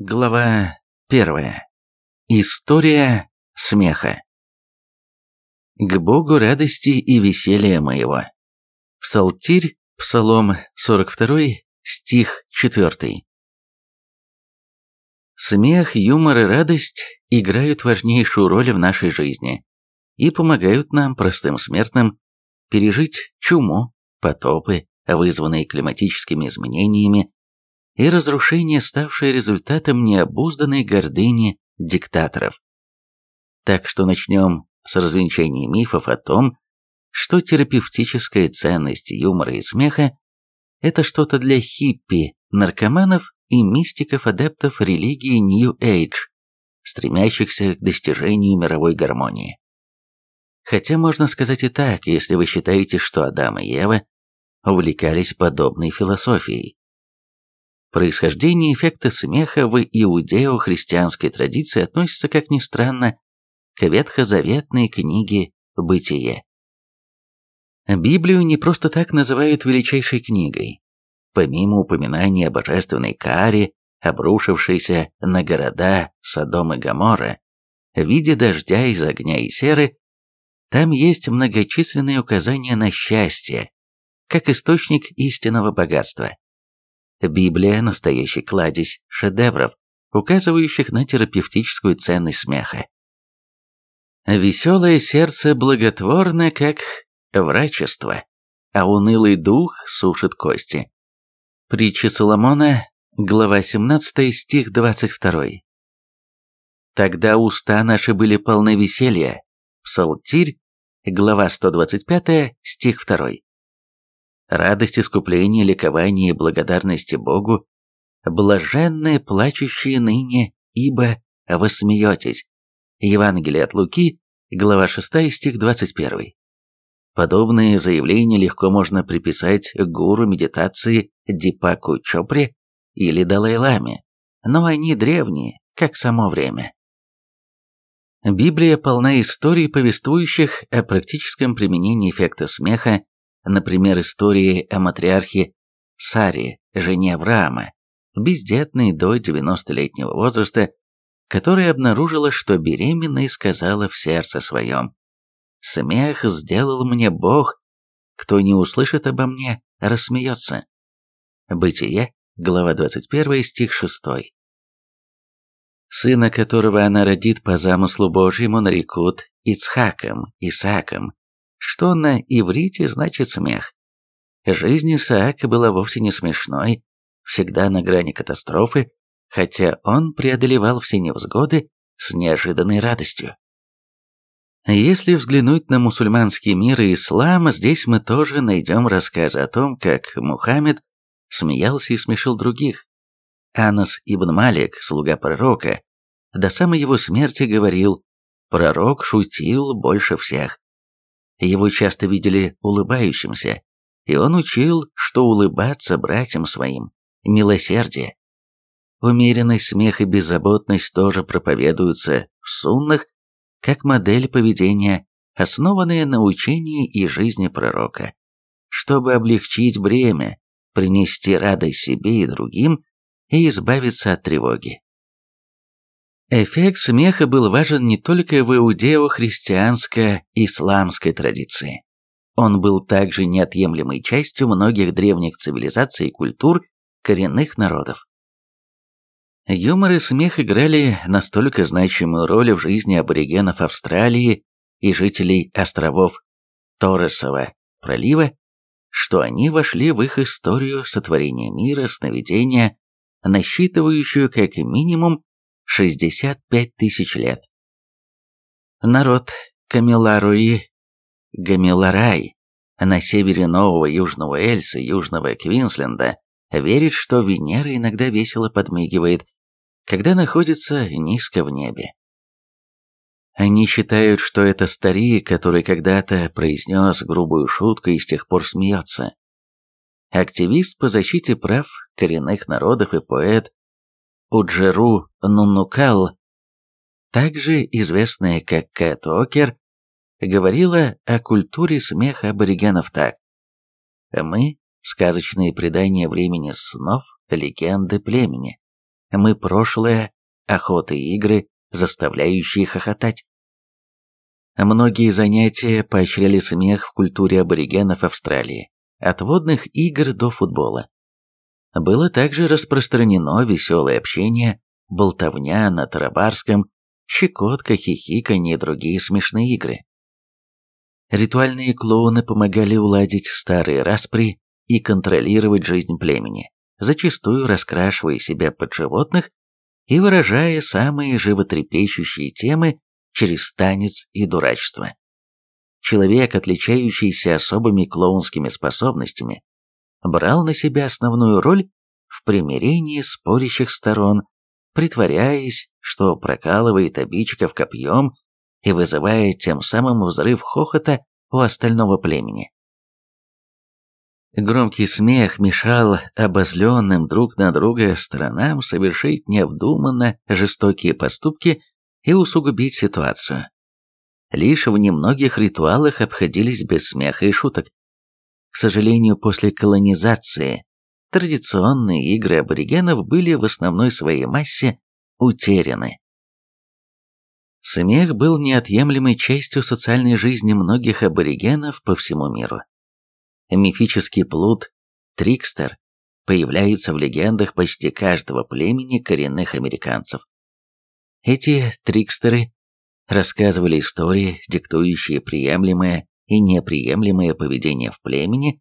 Глава первая. История смеха. К Богу радости и веселья моего. Псалтирь, Псалом 42, стих 4. Смех, юмор и радость играют важнейшую роль в нашей жизни и помогают нам, простым смертным, пережить чуму, потопы, вызванные климатическими изменениями, и разрушение, ставшее результатом необузданной гордыни диктаторов. Так что начнем с развенчания мифов о том, что терапевтическая ценность юмора и смеха – это что-то для хиппи, наркоманов и мистиков-адептов религии Age, стремящихся к достижению мировой гармонии. Хотя можно сказать и так, если вы считаете, что Адам и Ева увлекались подобной философией. Происхождение эффекта смеха в иудео-христианской традиции относится, как ни странно, к ветхозаветной книге «Бытие». Библию не просто так называют величайшей книгой. Помимо упоминания о божественной каре, обрушившейся на города Содом и Гоморра, в виде дождя из огня и серы, там есть многочисленные указания на счастье, как источник истинного богатства. Библия – настоящий кладезь шедевров, указывающих на терапевтическую ценность смеха. Веселое сердце благотворно, как врачество, а унылый дух сушит кости. Притча Соломона, глава 17, стих 22. Тогда уста наши были полны веселья. Псалтирь, глава 125, стих 2 радость искупления, ликование и благодарности Богу, блаженные плачущие ныне, ибо вы смеетесь. Евангелие от Луки, глава 6, стих 21. Подобные заявления легко можно приписать гуру медитации Дипаку Чопре или Далай-Ламе, но они древние, как само время. Библия полна историй, повествующих о практическом применении эффекта смеха Например, истории о матриархе Саре, жене Авраама, бездетной до 90-летнего возраста, которая обнаружила, что беременна и сказала в сердце своем, «Смех сделал мне Бог, кто не услышит обо мне, рассмеется». Бытие, глава 21, стих 6. Сына, которого она родит по замыслу Божьему, нарекут Ицхаком, Исааком, что на иврите значит смех. Жизнь Исаака была вовсе не смешной, всегда на грани катастрофы, хотя он преодолевал все невзгоды с неожиданной радостью. Если взглянуть на мусульманский мир и ислам, здесь мы тоже найдем рассказы о том, как Мухаммед смеялся и смешил других. Анас ибн Малик, слуга пророка, до самой его смерти говорил, пророк шутил больше всех. Его часто видели улыбающимся, и он учил, что улыбаться братьям своим – милосердие. Умеренный смех и беззаботность тоже проповедуются в суннах как модель поведения, основанная на учении и жизни пророка. Чтобы облегчить бремя, принести радость себе и другим и избавиться от тревоги. Эффект смеха был важен не только в иудео-христианско-исламской традиции. Он был также неотъемлемой частью многих древних цивилизаций и культур коренных народов. Юмор и смех играли настолько значимую роль в жизни аборигенов Австралии и жителей островов Торресова пролива, что они вошли в их историю сотворения мира, сновидения, насчитывающую как минимум 65 тысяч лет. Народ Камиларуи, Гамиларай на севере Нового Южного Эльса, Южного Квинсленда верит, что Венера иногда весело подмигивает, когда находится низко в небе. Они считают, что это старик, который когда-то произнес грубую шутку и с тех пор смеется. Активист по защите прав коренных народов и поэт Уджеру Нунукал, также известная как Кэт Окер, говорила о культуре смеха аборигенов так. Мы – сказочные предания времени снов, легенды племени. мы прошлое, охоты и игры, заставляющие хохотать. Многие занятия поощряли смех в культуре аборигенов Австралии, от водных игр до футбола. Было также распространено веселое общение, болтовня на тарабарском, щекотка, хихиканье и другие смешные игры. Ритуальные клоуны помогали уладить старые распри и контролировать жизнь племени, зачастую раскрашивая себя под животных и выражая самые животрепещущие темы через танец и дурачество. Человек, отличающийся особыми клоунскими способностями, брал на себя основную роль в примирении спорящих сторон, притворяясь, что прокалывает обидчиков копьем и вызывая тем самым взрыв хохота у остального племени. Громкий смех мешал обозленным друг на друга сторонам совершить необдуманно жестокие поступки и усугубить ситуацию. Лишь в немногих ритуалах обходились без смеха и шуток. К сожалению, после колонизации традиционные игры аборигенов были в основной своей массе утеряны. Смех был неотъемлемой частью социальной жизни многих аборигенов по всему миру мифический плут Трикстер появляется в легендах почти каждого племени коренных американцев. Эти трикстеры рассказывали истории, диктующие приемлемое и неприемлемое поведение в племени,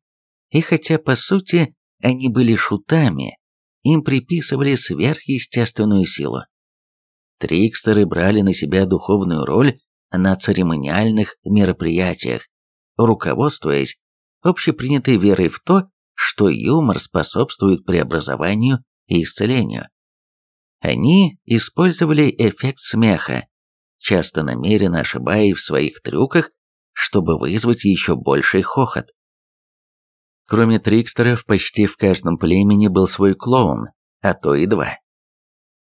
и хотя по сути они были шутами, им приписывали сверхъестественную силу. Трикстеры брали на себя духовную роль на церемониальных мероприятиях, руководствуясь общепринятой верой в то, что юмор способствует преобразованию и исцелению. Они использовали эффект смеха, часто намеренно ошибаясь в своих трюках, чтобы вызвать еще больший хохот. Кроме трикстеров, почти в каждом племени был свой клоун, а то и два.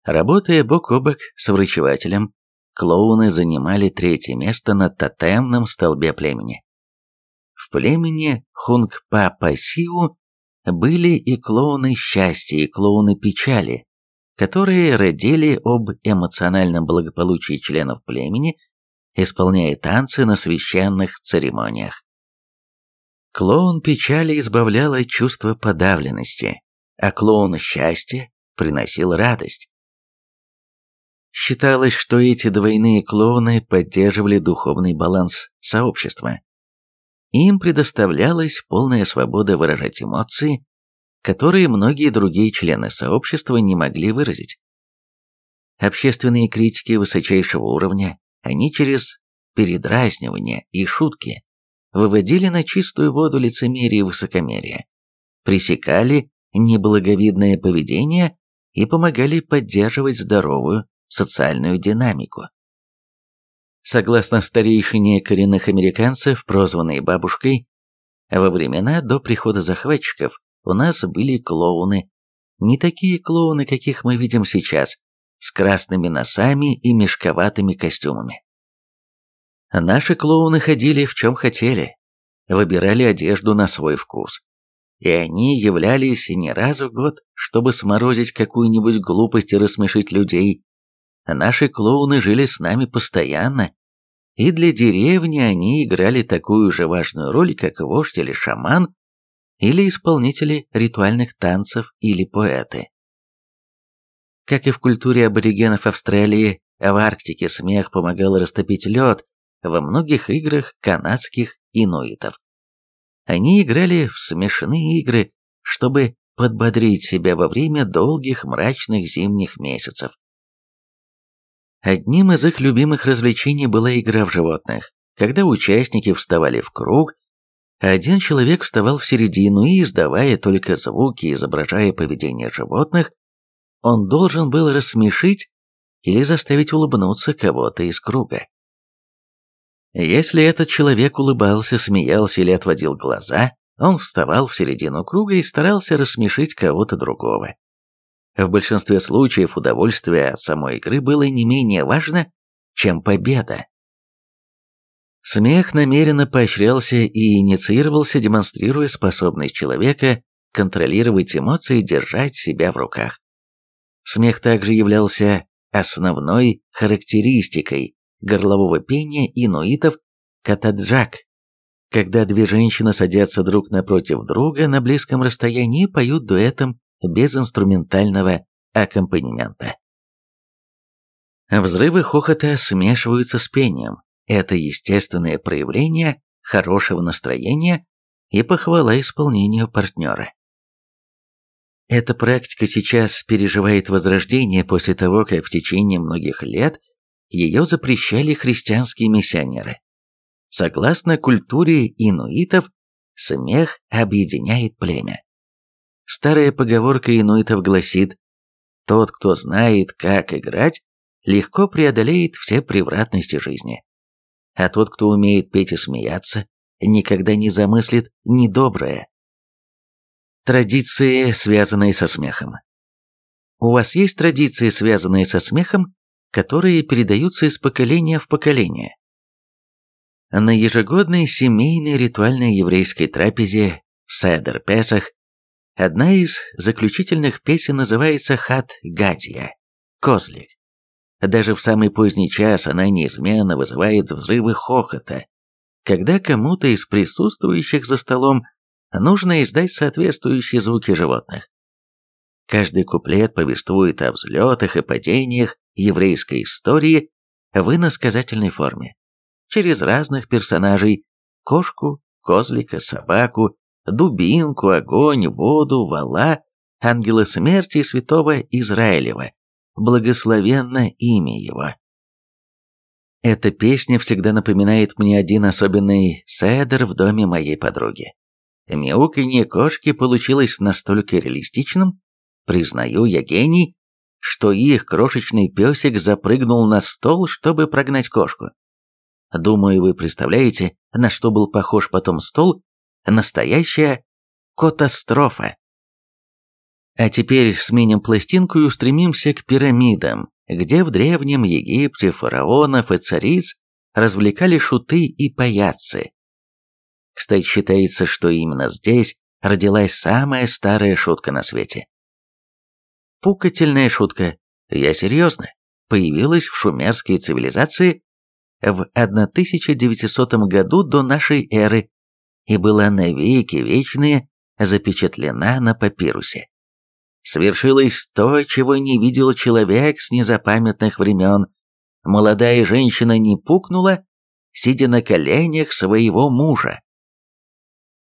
Работая бок о бок с врачевателем, клоуны занимали третье место на тотемном столбе племени. В племени Хунгпа-Пасиу были и клоуны счастья, и клоуны печали, которые родили об эмоциональном благополучии членов племени, исполняя танцы на священных церемониях. Клоун печали избавлял от чувства подавленности, а клоун счастья приносил радость. Считалось, что эти двойные клоуны поддерживали духовный баланс сообщества. Им предоставлялась полная свобода выражать эмоции, которые многие другие члены сообщества не могли выразить. Общественные критики высочайшего уровня, они через передразнивание и шутки выводили на чистую воду лицемерие и высокомерие, пресекали неблаговидное поведение и помогали поддерживать здоровую социальную динамику. Согласно старейшине коренных американцев, прозванной бабушкой, во времена до прихода захватчиков у нас были клоуны. Не такие клоуны, каких мы видим сейчас, с красными носами и мешковатыми костюмами. Наши клоуны ходили в чем хотели, выбирали одежду на свой вкус. И они являлись не раз в год, чтобы сморозить какую-нибудь глупость и рассмешить людей. Наши клоуны жили с нами постоянно, и для деревни они играли такую же важную роль, как вождь или шаман, или исполнители ритуальных танцев или поэты. Как и в культуре аборигенов Австралии, в Арктике смех помогал растопить лед во многих играх канадских инуитов. Они играли в смешные игры, чтобы подбодрить себя во время долгих мрачных зимних месяцев. Одним из их любимых развлечений была игра в животных, когда участники вставали в круг, один человек вставал в середину и, издавая только звуки, изображая поведение животных, он должен был рассмешить или заставить улыбнуться кого-то из круга. Если этот человек улыбался, смеялся или отводил глаза, он вставал в середину круга и старался рассмешить кого-то другого. В большинстве случаев удовольствие от самой игры было не менее важно, чем победа. Смех намеренно поощрялся и инициировался, демонстрируя способность человека контролировать эмоции и держать себя в руках. Смех также являлся основной характеристикой горлового пения инуитов катаджак, когда две женщины садятся друг напротив друга на близком расстоянии и поют дуэтом без инструментального аккомпанемента. Взрывы хохота смешиваются с пением. Это естественное проявление хорошего настроения и похвала исполнению партнера. Эта практика сейчас переживает возрождение после того, как в течение многих лет ее запрещали христианские миссионеры. Согласно культуре инуитов, смех объединяет племя. Старая поговорка инуитов гласит «Тот, кто знает, как играть, легко преодолеет все превратности жизни. А тот, кто умеет петь и смеяться, никогда не замыслит недоброе». Традиции, связанные со смехом. У вас есть традиции, связанные со смехом, которые передаются из поколения в поколение? На ежегодной семейной ритуальной еврейской трапезе Седер Песах одна из заключительных песен называется «Хат Гадия» – «Козлик». Даже в самый поздний час она неизменно вызывает взрывы хохота, когда кому-то из присутствующих за столом нужно издать соответствующие звуки животных. Каждый куплет повествует о взлетах и падениях еврейской истории в иносказательной форме, через разных персонажей – кошку, козлика, собаку, дубинку, огонь, воду, вала, ангела смерти святого Израилева, благословенно имя его. Эта песня всегда напоминает мне один особенный седер в доме моей подруги. Мяуканье кошки получилось настолько реалистичным, признаю я гений, что их крошечный песик запрыгнул на стол, чтобы прогнать кошку. Думаю, вы представляете, на что был похож потом стол, настоящая катастрофа. А теперь сменим пластинку и устремимся к пирамидам, где в Древнем Египте фараонов и цариц развлекали шуты и паяцы. Кстати, считается, что именно здесь родилась самая старая шутка на свете. Пукательная шутка, я серьезно, появилась в шумерской цивилизации в 1900 году до нашей эры и была навеки вечные запечатлена на папирусе. Свершилось то, чего не видел человек с незапамятных времен. Молодая женщина не пукнула, сидя на коленях своего мужа.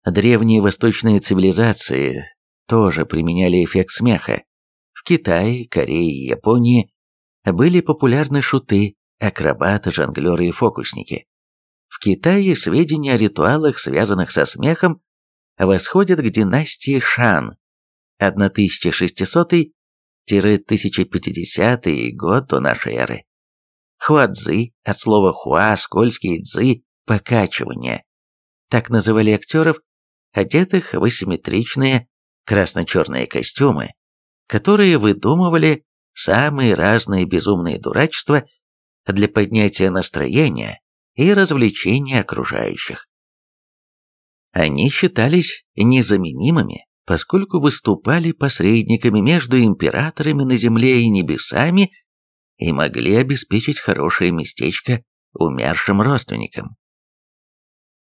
Древние восточные цивилизации тоже применяли эффект смеха. В Китае, Корее и Японии были популярны шуты, акробаты, жонглеры и фокусники. В Китае сведения о ритуалах, связанных со смехом, восходят к династии Шан 1600-1050 год до нашей эры. Хуадзи, от слова хуа, скользкий, цзы, покачивание. Так называли актеров, одетых в асимметричные красно-черные костюмы, которые выдумывали самые разные безумные дурачества для поднятия настроения и развлечения окружающих. Они считались незаменимыми, поскольку выступали посредниками между императорами на земле и небесами и могли обеспечить хорошее местечко умершим родственникам.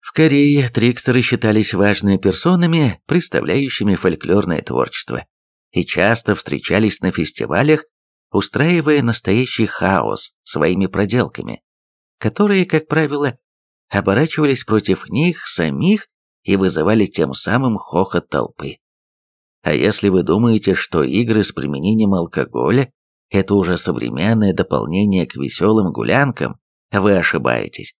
В Корее трикстеры считались важными персонами, представляющими фольклорное творчество, и часто встречались на фестивалях, устраивая настоящий хаос своими проделками, которые, как правило, оборачивались против них самих и вызывали тем самым хохот толпы. А если вы думаете, что игры с применением алкоголя – это уже современное дополнение к веселым гулянкам, вы ошибаетесь.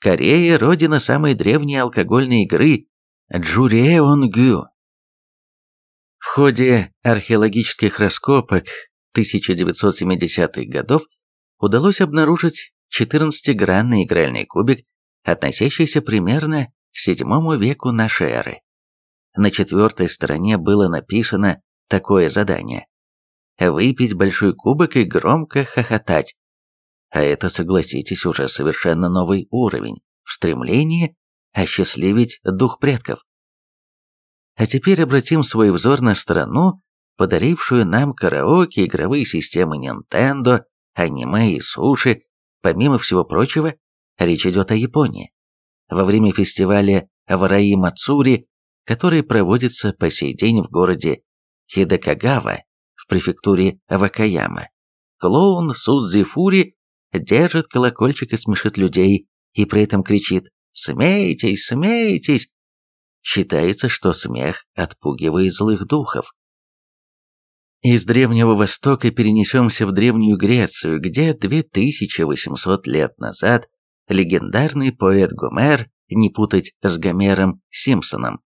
Корея – родина самой древней алкогольной игры – Джуреонгю. В ходе археологических раскопок 1970-х годов удалось обнаружить 14-гранный игральный кубик, относящийся примерно к VII веку нашей эры. На четвертой стороне было написано такое задание. Выпить большой кубок и громко хохотать. А это, согласитесь, уже совершенно новый уровень в стремлении осчастливить дух предков. А теперь обратим свой взор на страну, подарившую нам караоке, игровые системы Nintendo, аниме и суши, помимо всего прочего, речь идет о Японии. Во время фестиваля Вараи Мацури, который проводится по сей день в городе Хидакагава в префектуре Вакаяма, клоун Судзи Фури держит колокольчик и смешит людей, и при этом кричит «Смейтесь, смейтесь!». Считается, что смех отпугивает злых духов. Из Древнего Востока перенесемся в Древнюю Грецию, где 2800 лет назад легендарный поэт Гомер, не путать с Гомером Симпсоном,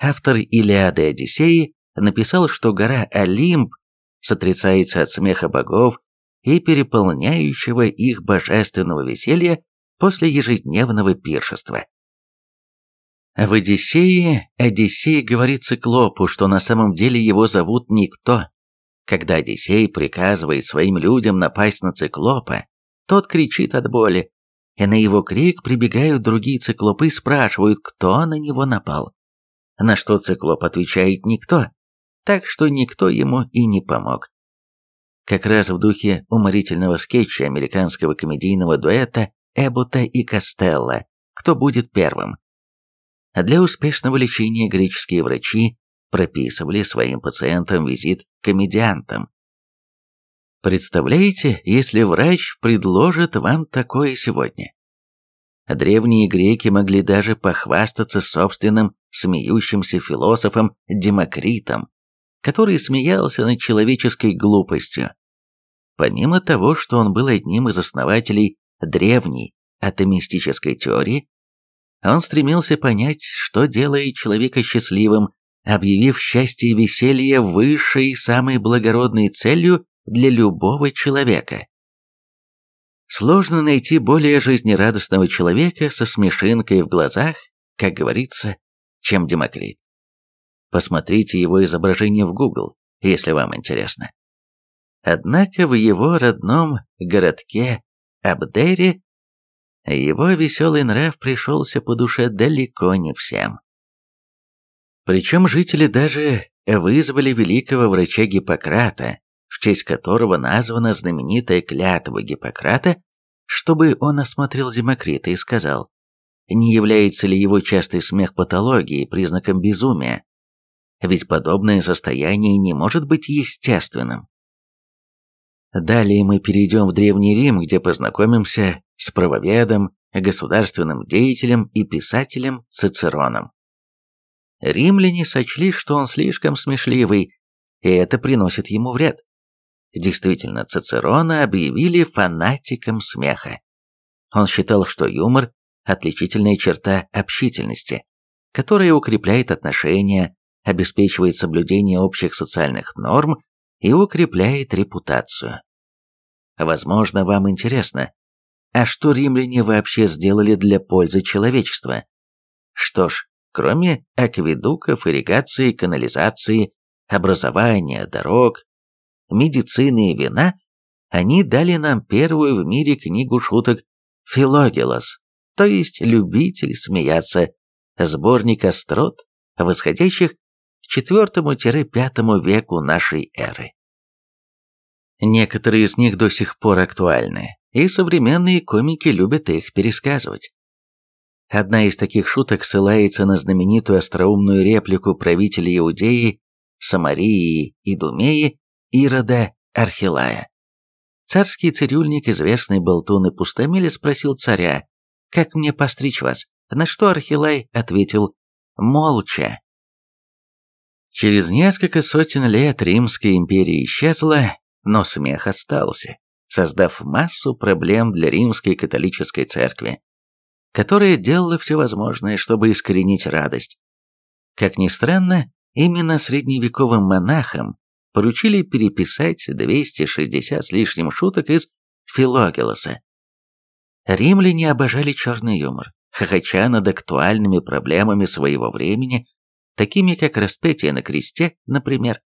автор Илиады Одиссеи, написал, что гора Олимп сотрясается от смеха богов и переполняющего их божественного веселья после ежедневного пиршества. В Одиссее Одиссей говорит циклопу, что на самом деле его зовут Никто. Когда Одиссей приказывает своим людям напасть на циклопа, тот кричит от боли, и на его крик прибегают другие циклопы и спрашивают, кто на него напал. На что циклоп отвечает «никто», так что никто ему и не помог. Как раз в духе уморительного скетча американского комедийного дуэта Эбута и Костелло «Кто будет первым?». Для успешного лечения греческие врачи прописывали своим пациентам визит к комедиантам. Представляете, если врач предложит вам такое сегодня? Древние греки могли даже похвастаться собственным смеющимся философом Демокритом, который смеялся над человеческой глупостью. Помимо того, что он был одним из основателей древней атомистической теории, он стремился понять, что делает человека счастливым, объявив счастье и веселье высшей и самой благородной целью для любого человека. Сложно найти более жизнерадостного человека со смешинкой в глазах, как говорится, чем Демокрит. Посмотрите его изображение в Google, если вам интересно. Однако в его родном городке Абдере его веселый нрав пришелся по душе далеко не всем. Причем жители даже вызвали великого врача Гиппократа, в честь которого названа знаменитая клятва Гиппократа, чтобы он осмотрел Демокрита и сказал, не является ли его частый смех патологией признаком безумия, ведь подобное состояние не может быть естественным. Далее мы перейдем в Древний Рим, где познакомимся с правоведом, государственным деятелем и писателем Цицероном. Римляне сочли, что он слишком смешливый, и это приносит ему вред. Действительно, Цицерона объявили фанатиком смеха. Он считал, что юмор – отличительная черта общительности, которая укрепляет отношения, обеспечивает соблюдение общих социальных норм и укрепляет репутацию. Возможно, вам интересно, а что римляне вообще сделали для пользы человечества? Что ж, кроме акведуков, ирригации, канализации, образования, дорог, медицины и вина, они дали нам первую в мире книгу шуток «Филогелос», то есть «Любитель смеяться», сборник острот, восходящих IV-V веку нашей эры. Некоторые из них до сих пор актуальны, и современные комики любят их пересказывать. Одна из таких шуток ссылается на знаменитую остроумную реплику правителя Иудеи, Самарии и Думеи Ирода Архилая. Царский цирюльник, известный болтун и пустомель, спросил царя, «Как мне постричь вас?» На что Архилай ответил, «Молча». Через несколько сотен лет Римская империя исчезла, но смех остался, создав массу проблем для римской католической церкви, которая делала все возможное, чтобы искоренить радость. Как ни странно, именно средневековым монахам поручили переписать 260 с лишним шуток из Филогелоса. Римляне обожали черный юмор, хохоча над актуальными проблемами своего времени, такими как распятие на кресте, например.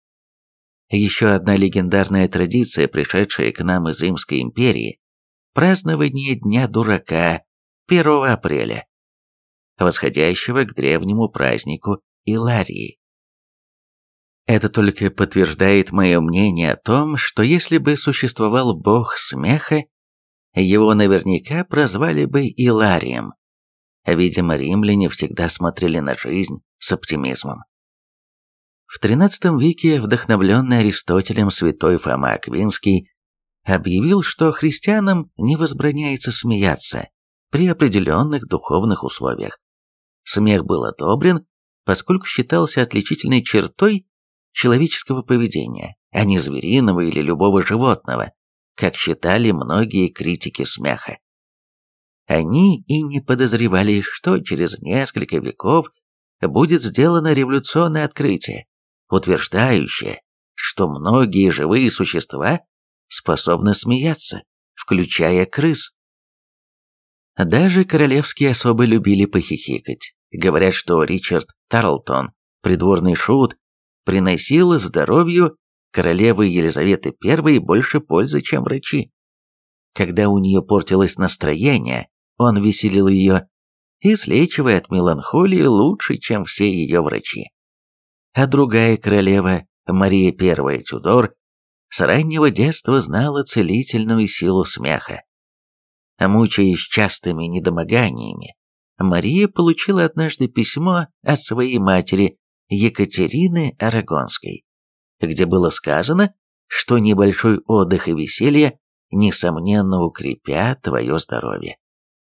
Еще одна легендарная традиция, пришедшая к нам из Римской империи – празднование Дня Дурака 1 апреля, восходящего к древнему празднику Иларии. Это только подтверждает мое мнение о том, что если бы существовал бог смеха, его наверняка прозвали бы Иларием. Видимо, римляне всегда смотрели на жизнь с оптимизмом. В XIII веке вдохновленный Аристотелем святой Фома Аквинский объявил, что христианам не возбраняется смеяться при определенных духовных условиях. Смех был одобрен, поскольку считался отличительной чертой человеческого поведения, а не звериного или любого животного, как считали многие критики смеха. Они и не подозревали, что через несколько веков будет сделано революционное открытие, утверждающее, что многие живые существа способны смеяться, включая крыс. Даже королевские особы любили похихикать. Говорят, что Ричард Тарлтон, придворный шут, приносил здоровью королевы Елизаветы I больше пользы, чем врачи. Когда у нее портилось настроение, он веселил ее, излечивая от меланхолии лучше, чем все ее врачи. А другая королева, Мария I Тюдор, с раннего детства знала целительную силу смеха. Мучаясь частыми недомоганиями, Мария получила однажды письмо от своей матери Екатерины Арагонской, где было сказано, что небольшой отдых и веселье несомненно укрепят твое здоровье.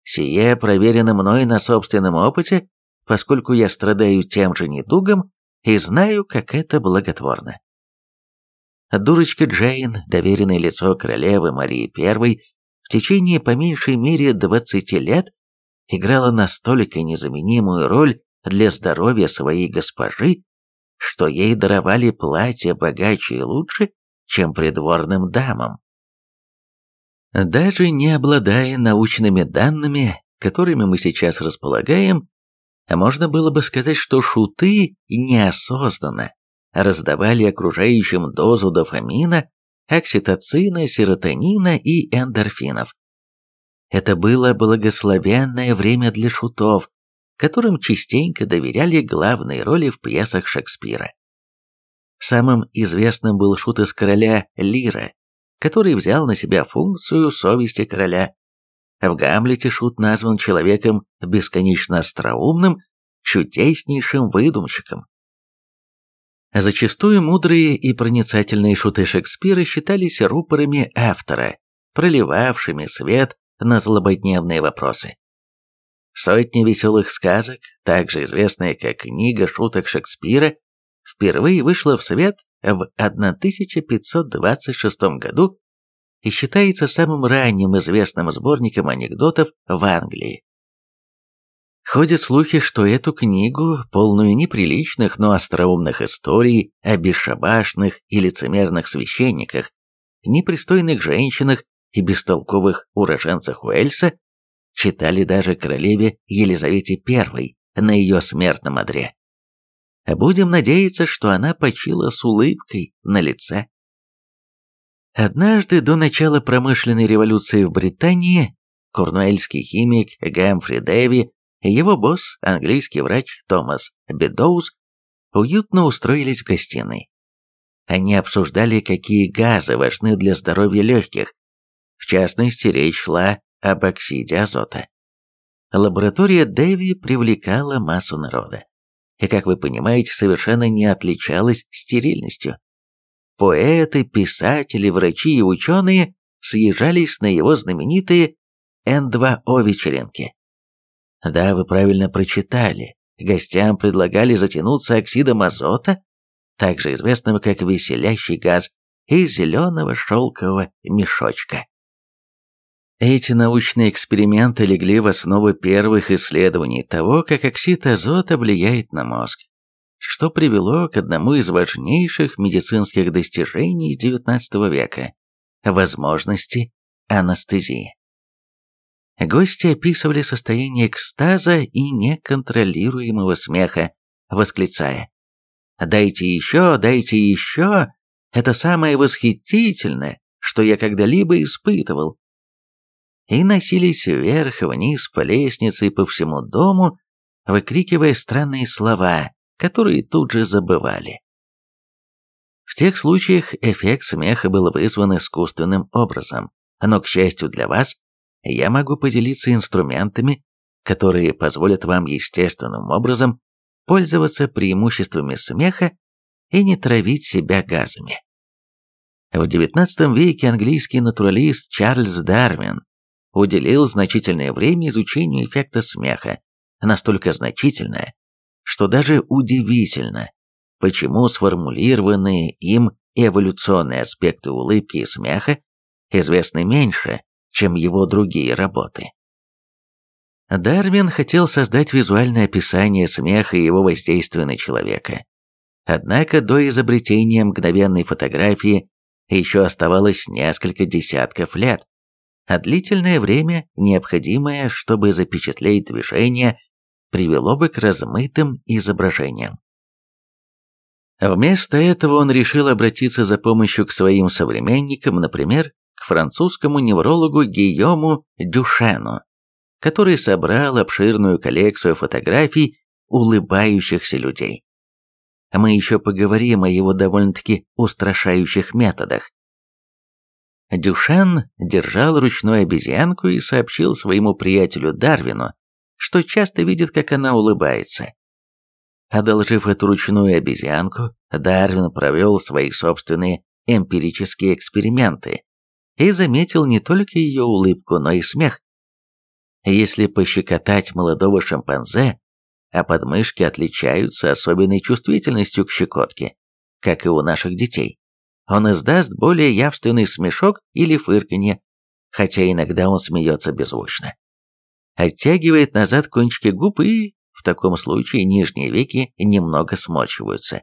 Сие проверено мной на собственном опыте, поскольку я страдаю тем же недугом и знаю, как это благотворно. Дурочка Джейн, доверенное лицо королевы Марии I, в течение по меньшей мере 20 лет играла настолько незаменимую роль для здоровья своей госпожи, что ей даровали платья богаче и лучше, чем придворным дамам. Даже не обладая научными данными, которыми мы сейчас располагаем, можно было бы сказать, что шуты неосознанно раздавали окружающим дозу дофамина, окситоцина, серотонина и эндорфинов. Это было благословенное время для шутов, которым частенько доверяли главные роли в пьесах Шекспира. Самым известным был шут из короля Лира, который взял на себя функцию совести короля. В Гамлете шут назван человеком бесконечно остроумным, чудеснейшим выдумщиком. Зачастую мудрые и проницательные шуты Шекспира считались рупорами автора, проливавшими свет на злободневные вопросы. Сотни веселых сказок, также известная как книга шуток Шекспира, впервые вышла в свет в 1526 году и считается самым ранним известным сборником анекдотов в Англии. Ходят слухи, что эту книгу, полную неприличных, но остроумных историй о бесшабашных и лицемерных священниках, непристойных женщинах и бестолковых уроженцах Уэльса, читали даже королеве Елизавете I на ее смертном одре. Будем надеяться, что она почила с улыбкой на лице. Однажды до начала промышленной революции в Британии корнуэльский химик Гэмфри Дэви и его босс, английский врач Томас Бедоуз, уютно устроились в гостиной. Они обсуждали, какие газы важны для здоровья легких. В частности, речь шла об оксиде азота. Лаборатория Дэви привлекала массу народа. И, как вы понимаете, совершенно не отличалась стерильностью. Поэты, писатели, врачи и ученые съезжались на его знаменитые Н2О вечеринки. Да, вы правильно прочитали. Гостям предлагали затянуться оксидом азота, также известным как веселящий газ, из зеленого шелкового мешочка. Эти научные эксперименты легли в основу первых исследований того, как оксид азота влияет на мозг, что привело к одному из важнейших медицинских достижений XIX века – возможности анестезии. Гости описывали состояние экстаза и неконтролируемого смеха, восклицая «Дайте еще, дайте еще! Это самое восхитительное, что я когда-либо испытывал!» И носились вверх-вниз по лестнице и по всему дому, выкрикивая странные слова, которые тут же забывали. В тех случаях эффект смеха был вызван искусственным образом, но, к счастью для вас, я могу поделиться инструментами, которые позволят вам естественным образом пользоваться преимуществами смеха и не травить себя газами. В XIX веке английский натуралист Чарльз Дарвин уделил значительное время изучению эффекта смеха, настолько значительное, что даже удивительно, почему сформулированные им эволюционные аспекты улыбки и смеха известны меньше, чем его другие работы. Дарвин хотел создать визуальное описание смеха и его воздействия на человека. Однако до изобретения мгновенной фотографии еще оставалось несколько десятков лет, а длительное время, необходимое, чтобы запечатлеть движение, привело бы к размытым изображениям. Вместо этого он решил обратиться за помощью к своим современникам, например, к французскому неврологу Гийому Дюшену, который собрал обширную коллекцию фотографий улыбающихся людей. Мы еще поговорим о его довольно-таки устрашающих методах. Дюшен держал ручную обезьянку и сообщил своему приятелю Дарвину, что часто видит, как она улыбается. Одолжив эту ручную обезьянку, Дарвин провел свои собственные эмпирические эксперименты и заметил не только ее улыбку, но и смех. Если пощекотать молодого шимпанзе, а подмышки отличаются особенной чувствительностью к щекотке, как и у наших детей, он издаст более явственный смешок или фырканье, хотя иногда он смеется беззвучно. Оттягивает назад кончики губ и, в таком случае, нижние веки немного сморщиваются.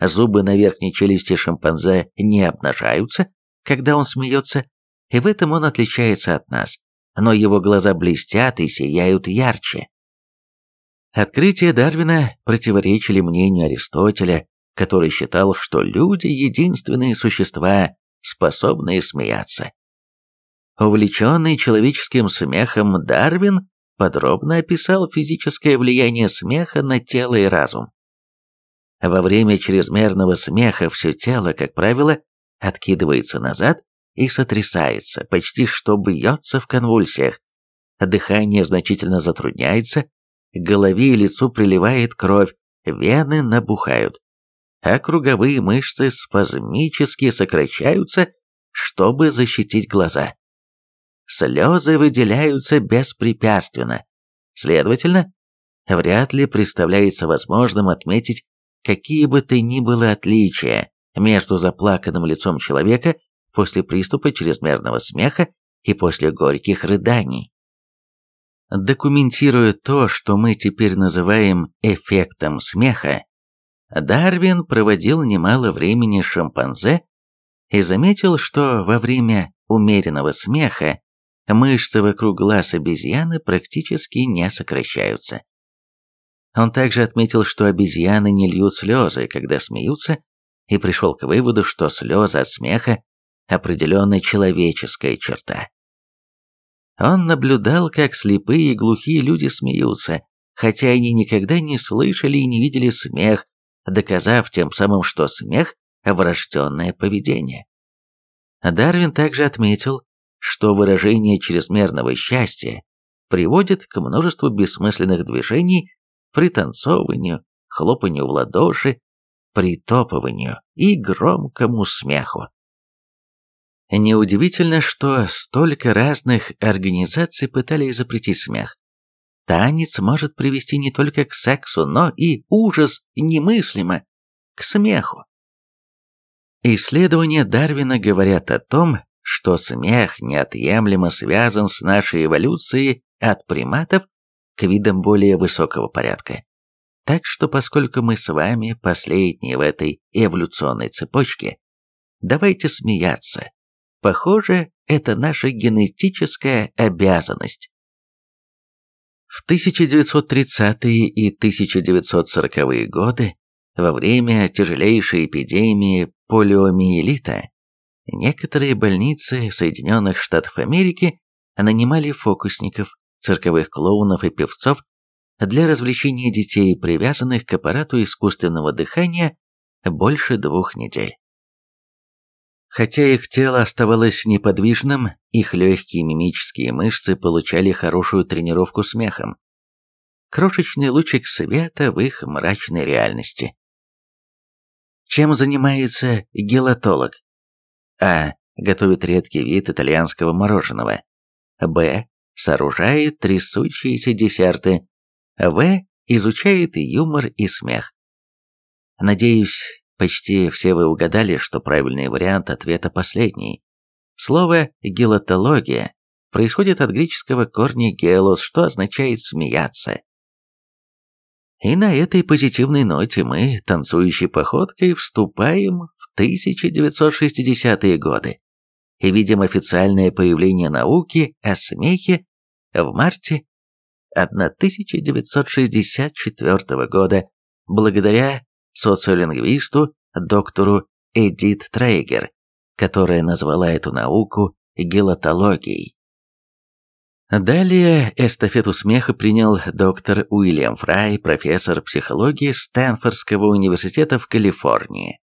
Зубы на верхней челюсти шимпанзе не обнажаются, когда он смеется, и в этом он отличается от нас, но его глаза блестят и сияют ярче. Открытия Дарвина противоречили мнению Аристотеля который считал, что люди – единственные существа, способные смеяться. Увлеченный человеческим смехом Дарвин подробно описал физическое влияние смеха на тело и разум. Во время чрезмерного смеха все тело, как правило, откидывается назад и сотрясается, почти что бьется в конвульсиях. Дыхание значительно затрудняется, к голове и лицу приливает кровь, вены набухают а круговые мышцы спазмически сокращаются, чтобы защитить глаза. Слезы выделяются беспрепятственно. Следовательно, вряд ли представляется возможным отметить какие бы то ни было отличия между заплаканным лицом человека после приступа чрезмерного смеха и после горьких рыданий. Документируя то, что мы теперь называем эффектом смеха, Дарвин проводил немало времени с шимпанзе и заметил, что во время умеренного смеха мышцы вокруг глаз обезьяны практически не сокращаются. Он также отметил, что обезьяны не льют слезы, когда смеются, и пришел к выводу, что слезы от смеха – определенная человеческая черта. Он наблюдал, как слепые и глухие люди смеются, хотя они никогда не слышали и не видели смех, доказав тем самым, что смех – врожденное поведение. Дарвин также отметил, что выражение чрезмерного счастья приводит к множеству бессмысленных движений, пританцовыванию, хлопанию в ладоши, притопыванию и громкому смеху. Неудивительно, что столько разных организаций пытались запретить смех. Танец может привести не только к сексу, но и ужас немыслимо, к смеху. Исследования Дарвина говорят о том, что смех неотъемлемо связан с нашей эволюцией от приматов к видам более высокого порядка. Так что поскольку мы с вами последние в этой эволюционной цепочке, давайте смеяться. Похоже, это наша генетическая обязанность. В 1930-е и 1940-е годы, во время тяжелейшей эпидемии полиомиелита, некоторые больницы Соединенных Штатов Америки нанимали фокусников, цирковых клоунов и певцов для развлечения детей, привязанных к аппарату искусственного дыхания больше двух недель. Хотя их тело оставалось неподвижным, их легкие мимические мышцы получали хорошую тренировку смехом. Крошечный лучик света в их мрачной реальности. Чем занимается гелатолог? А. Готовит редкий вид итальянского мороженого. Б. Сооружает трясущиеся десерты. В. Изучает юмор и смех. Надеюсь, Почти все вы угадали, что правильный вариант ответа последний. Слово «гелотология» происходит от греческого корня «гелос», что означает «смеяться». И на этой позитивной ноте мы, танцующей походкой, вступаем в 1960-е годы и видим официальное появление науки о смехе в марте 1964 года благодаря социолингвисту доктору Эдит Трейгер, которая назвала эту науку гелотологией. Далее эстафету смеха принял доктор Уильям Фрай, профессор психологии Стэнфордского университета в Калифорнии.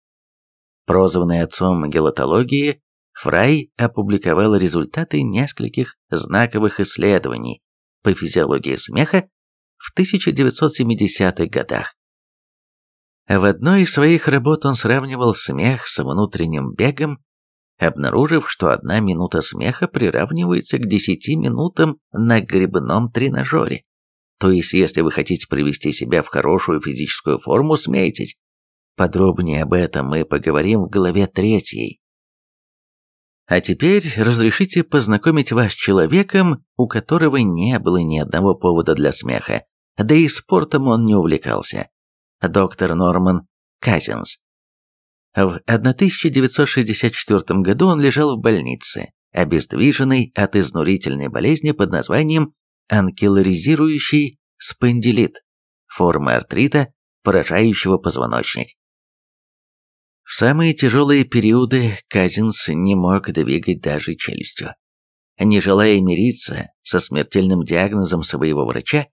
Прозванный отцом гелотологии, Фрай опубликовал результаты нескольких знаковых исследований по физиологии смеха в 1970-х годах. В одной из своих работ он сравнивал смех с внутренним бегом, обнаружив, что одна минута смеха приравнивается к десяти минутам на грибном тренажере. То есть, если вы хотите привести себя в хорошую физическую форму, смейтесь. Подробнее об этом мы поговорим в главе третьей. А теперь разрешите познакомить вас с человеком, у которого не было ни одного повода для смеха, да и спортом он не увлекался доктор Норман Казинс. В 1964 году он лежал в больнице, обездвиженный от изнурительной болезни под названием анкилоризирующий спондилит, формы артрита, поражающего позвоночник. В самые тяжелые периоды Казинс не мог двигать даже челюстью. Не желая мириться со смертельным диагнозом своего врача,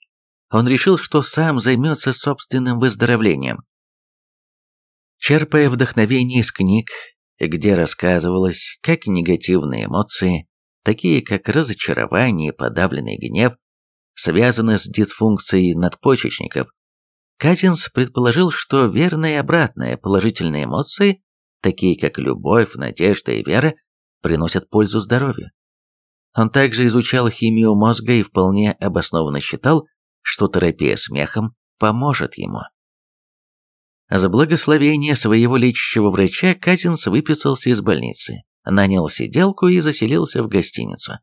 он решил, что сам займется собственным выздоровлением. Черпая вдохновение из книг, где рассказывалось, как негативные эмоции, такие как разочарование и подавленный гнев, связаны с дисфункцией надпочечников, Казинс предположил, что верные и обратные положительные эмоции, такие как любовь, надежда и вера, приносят пользу здоровью. Он также изучал химию мозга и вполне обоснованно считал, что терапия смехом поможет ему. За благословение своего лечащего врача Казинс выписался из больницы, нанял сиделку и заселился в гостиницу.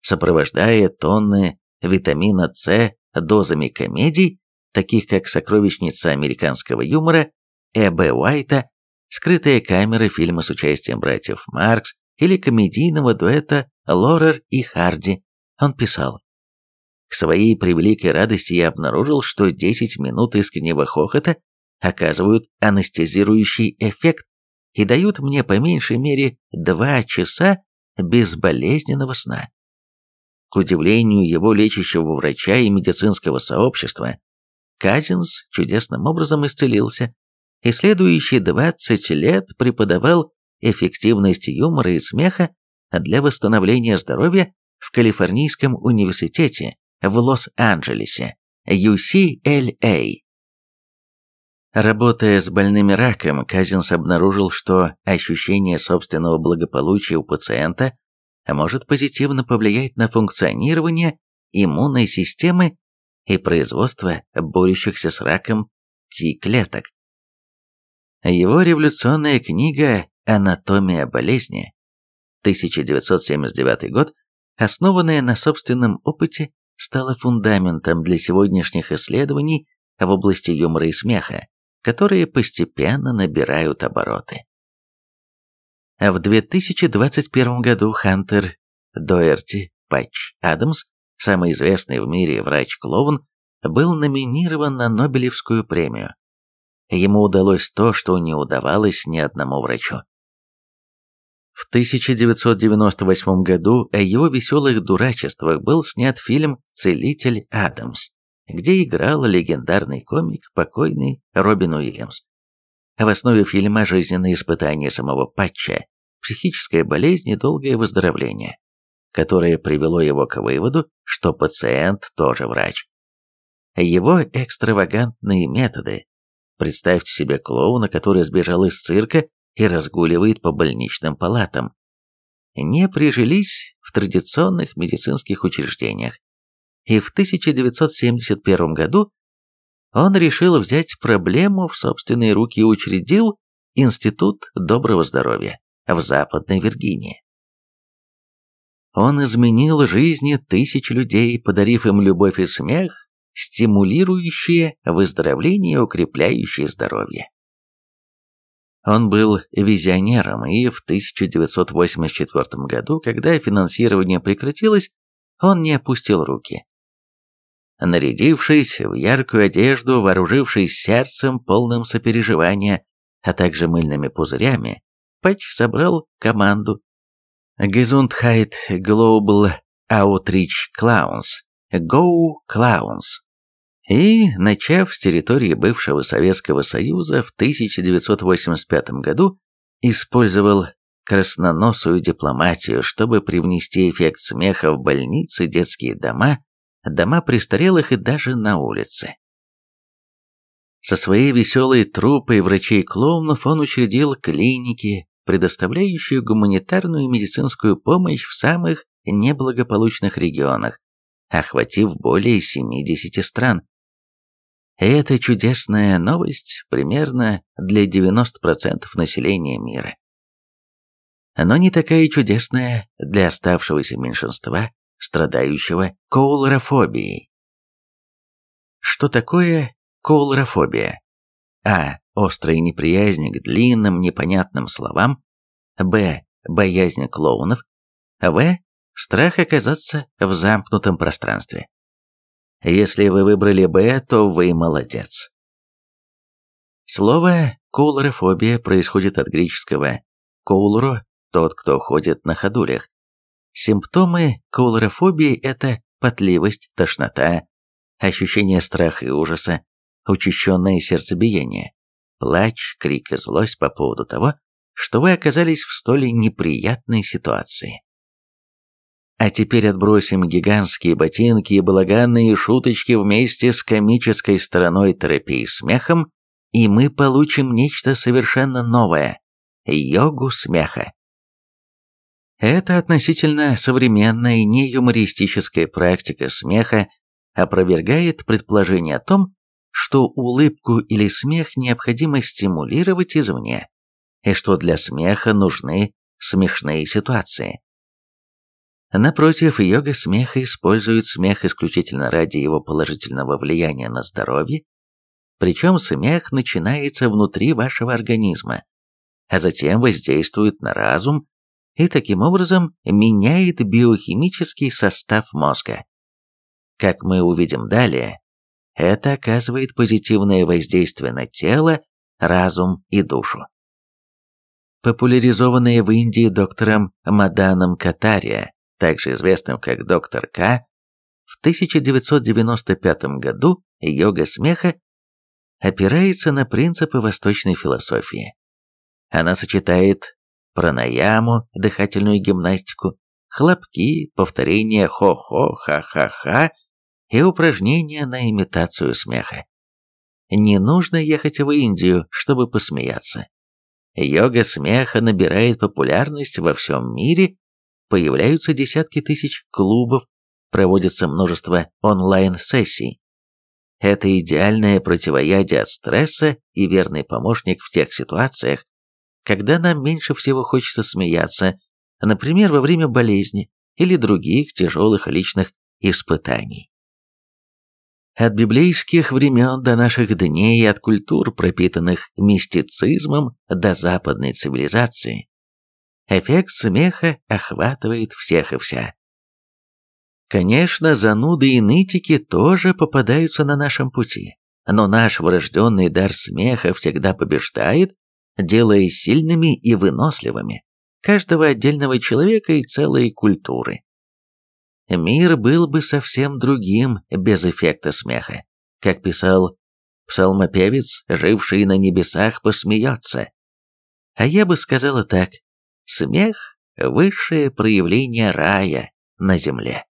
Сопровождая тонны витамина С дозами комедий, таких как «Сокровищница американского юмора», Эб Уайта, «Скрытая камера» фильма с участием братьев Маркс или комедийного дуэта Лорер и Харди, он писал к своей превеликой радости я обнаружил, что 10 минут искреннего хохота оказывают анестезирующий эффект и дают мне по меньшей мере 2 часа безболезненного сна. К удивлению его лечащего врача и медицинского сообщества, Казинс чудесным образом исцелился и следующие 20 лет преподавал эффективность юмора и смеха для восстановления здоровья в Калифорнийском университете в Лос-Анджелесе, UCLA. Работая с больными раком, Казинс обнаружил, что ощущение собственного благополучия у пациента может позитивно повлиять на функционирование иммунной системы и производство борющихся с раком T-клеток. Его революционная книга «Анатомия болезни» 1979 год, основанная на собственном опыте, стала фундаментом для сегодняшних исследований в области юмора и смеха, которые постепенно набирают обороты. В 2021 году Хантер Доерти Патч Адамс, самый известный в мире врач-клоун, был номинирован на Нобелевскую премию. Ему удалось то, что не удавалось ни одному врачу. В 1998 году о его веселых дурачествах был снят фильм «Целитель Адамс», где играл легендарный комик, покойный Робин Уильямс. В основе фильма жизненные испытания самого Патча психическая болезнь и долгое выздоровление, которое привело его к выводу, что пациент тоже врач. Его экстравагантные методы. Представьте себе клоуна, который сбежал из цирка и разгуливает по больничным палатам. Не прижились в традиционных медицинских учреждениях. И в 1971 году он решил взять проблему в собственные руки и учредил Институт доброго здоровья в Западной Виргинии. Он изменил жизни тысяч людей, подарив им любовь и смех, стимулирующие выздоровление и укрепляющие здоровье. Он был визионером, и в 1984 году, когда финансирование прекратилось, он не опустил руки. Нарядившись в яркую одежду, вооружившись сердцем, полным сопереживания, а также мыльными пузырями, Патч собрал команду. Gesundheit Global Outreach Clowns, Go Clowns, и, начав с территории бывшего Советского Союза в 1985 году, использовал красноносую дипломатию, чтобы привнести эффект смеха в больницы, детские дома, дома престарелых и даже на улице. Со своей веселой труппой врачей-клоунов он учредил клиники, предоставляющие гуманитарную и медицинскую помощь в самых неблагополучных регионах, охватив более 70 стран. Это чудесная новость примерно для 90% населения мира. Но не такая чудесная для оставшегося меньшинства, страдающего коулрофобией. Что такое коулрофобия? А. Острая неприязнь к длинным, непонятным словам. Б. Боязнь клоунов. В. Страх оказаться в замкнутом пространстве. Если вы выбрали Б, то вы молодец. Слово «коулорофобия» происходит от греческого «коулро» – тот, кто ходит на ходулях. Симптомы коулорофобии – это потливость, тошнота, ощущение страха и ужаса, учащенное сердцебиение, плач, крик и злость по поводу того, что вы оказались в столь неприятной ситуации. А теперь отбросим гигантские ботинки и балаганные шуточки вместе с комической стороной терапии смехом, и мы получим нечто совершенно новое – йогу смеха. Это относительно современная неюмористическая практика смеха опровергает предположение о том, что улыбку или смех необходимо стимулировать извне, и что для смеха нужны смешные ситуации. Напротив, йога смеха использует смех исключительно ради его положительного влияния на здоровье, причем смех начинается внутри вашего организма, а затем воздействует на разум и таким образом меняет биохимический состав мозга. Как мы увидим далее, это оказывает позитивное воздействие на тело, разум и душу. Популяризованная в Индии доктором Маданом Катария также известным как доктор К, в 1995 году йога смеха опирается на принципы восточной философии. Она сочетает пранаяму, дыхательную гимнастику, хлопки, повторение хо-хо, ха-ха-ха и упражнения на имитацию смеха. Не нужно ехать в Индию, чтобы посмеяться. Йога смеха набирает популярность во всем мире появляются десятки тысяч клубов, проводится множество онлайн-сессий. Это идеальное противоядие от стресса и верный помощник в тех ситуациях, когда нам меньше всего хочется смеяться, например, во время болезни или других тяжелых личных испытаний. От библейских времен до наших дней, от культур, пропитанных мистицизмом, до западной цивилизации, Эффект смеха охватывает всех и вся. Конечно, зануды и нытики тоже попадаются на нашем пути, но наш врожденный дар смеха всегда побеждает, делая сильными и выносливыми каждого отдельного человека и целой культуры. Мир был бы совсем другим без эффекта смеха, как писал псалмопевец, живший на небесах, посмеется. А я бы сказала так, Смех – высшее проявление рая на земле.